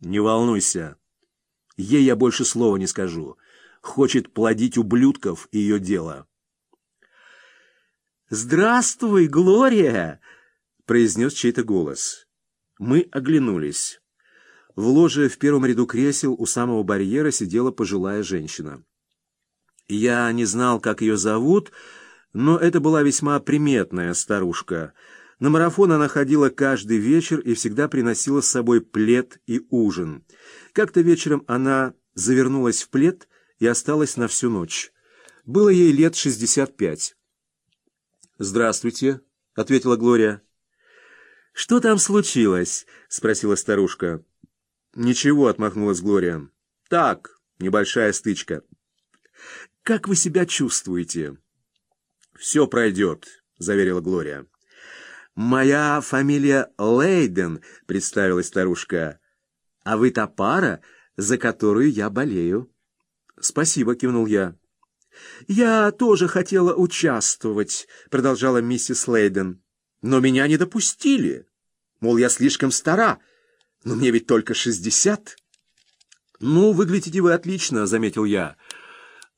Не волнуйся. Ей я больше слова не скажу. Хочет плодить ублюдков ее дело. «Здравствуй, Глория!» — произнес чей-то голос. Мы оглянулись. В ложе в первом ряду кресел у самого барьера сидела пожилая женщина. Я не знал, как ее зовут, но это была весьма приметная старушка. На марафон она ходила каждый вечер и всегда приносила с собой плед и ужин. Как-то вечером она завернулась в плед и осталась на всю ночь. Было ей лет шестьдесят пять. «Здравствуйте», — ответила Глория. «Что там случилось?» — спросила старушка. «Ничего», — отмахнулась Глория. «Так, небольшая стычка». «Как вы себя чувствуете?» «Все пройдет», — заверила Глория. «Моя фамилия Лейден», — представилась старушка. «А вы та пара, за которую я болею». «Спасибо», — кивнул я. «Я тоже хотела участвовать», — продолжала миссис Лейден. «Но меня не допустили. Мол, я слишком стара. Но мне ведь только шестьдесят». «Ну, выглядите вы отлично», — заметил я.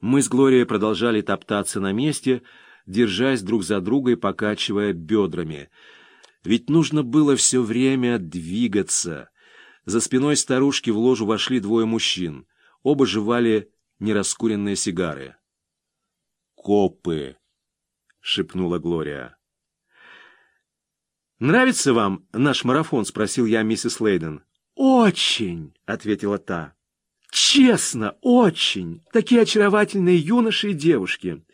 Мы с Глорией продолжали топтаться на месте, — держась друг за друга и покачивая бедрами. Ведь нужно было все время двигаться. За спиной старушки в ложу вошли двое мужчин. Оба жевали нераскуренные сигары. «Копы!» — шепнула Глория. «Нравится вам наш марафон?» — спросил я миссис Лейден. «Очень!» — ответила та. «Честно, очень! Такие очаровательные юноши и девушки!»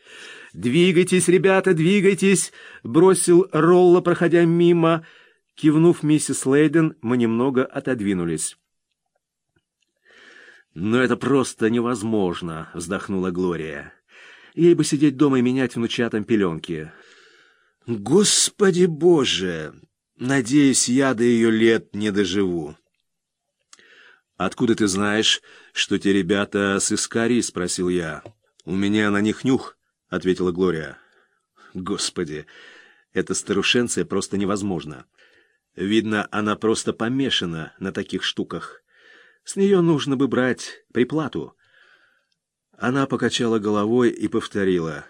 «Двигайтесь, ребята, двигайтесь!» — бросил Ролла, проходя мимо. Кивнув миссис Лейден, мы немного отодвинулись. «Но это просто невозможно!» — вздохнула Глория. «Ей бы сидеть дома и менять внучатам пеленки». «Господи боже! Надеюсь, я до ее лет не доживу». «Откуда ты знаешь, что те ребята с Искари?» — спросил я. «У меня на них нюх». — ответила Глория. «Господи, эта старушенция просто невозможно. Видно, она просто помешана на таких штуках. С нее нужно бы брать приплату». Она покачала головой и повторила.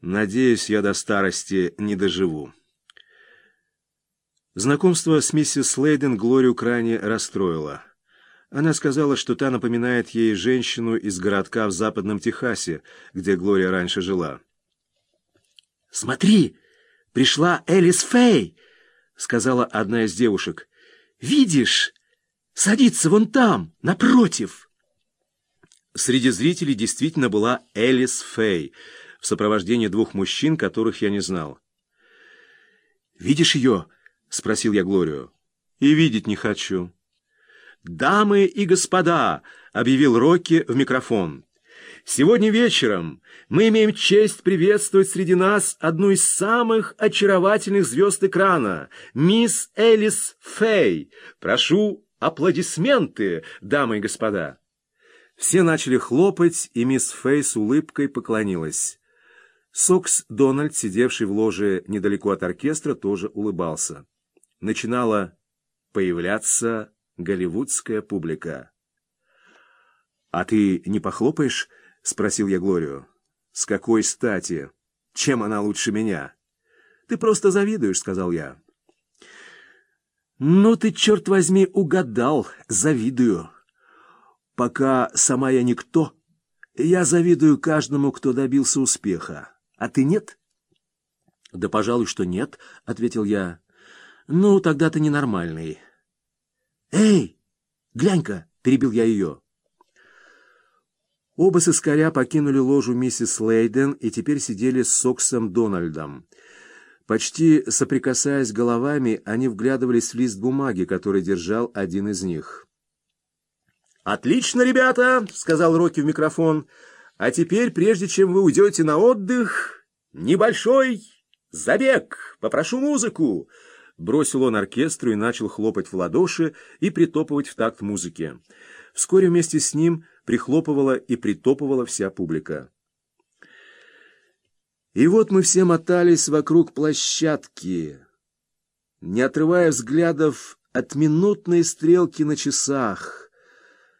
«Надеюсь, я до старости не доживу». Знакомство с миссис Лейден Глорию крайне расстроило. Она сказала, что та напоминает ей женщину из городка в западном Техасе, где Глория раньше жила. «Смотри, пришла Элис Фэй!» — сказала одна из девушек. «Видишь? Садится вон там, напротив!» Среди зрителей действительно была Элис Фэй в сопровождении двух мужчин, которых я не знал. «Видишь ее?» — спросил я Глорию. «И видеть не хочу». «Дамы и господа!» — объявил Рокки в микрофон. «Сегодня вечером мы имеем честь приветствовать среди нас одну из самых очаровательных звезд экрана, мисс Элис Фэй. Прошу аплодисменты, дамы и господа!» Все начали хлопать, и мисс Фэй с улыбкой поклонилась. Сокс Дональд, сидевший в ложе недалеко от оркестра, тоже улыбался. Начинала появляться голливудская публика. «А ты не похлопаешь?» — спросил я Глорию. «С какой стати? Чем она лучше меня?» «Ты просто завидуешь», — сказал я. «Ну ты, черт возьми, угадал, завидую. Пока сама я никто, я завидую каждому, кто добился успеха. А ты нет?» «Да, пожалуй, что нет», — ответил я. «Ну, тогда ты ненормальный». «Эй, глянь-ка!» — перебил я ее. Оба сыскаря покинули ложу миссис Лейден и теперь сидели с Соксом Дональдом. Почти соприкасаясь головами, они вглядывались в лист бумаги, который держал один из них. «Отлично, ребята!» — сказал Рокки в микрофон. «А теперь, прежде чем вы уйдете на отдых, небольшой забег. Попрошу музыку!» Бросил он оркестру и начал хлопать в ладоши и притопывать в такт музыке. Вскоре вместе с ним прихлопывала и притопывала вся публика. И вот мы все мотались вокруг площадки, не отрывая взглядов от минутной стрелки на часах.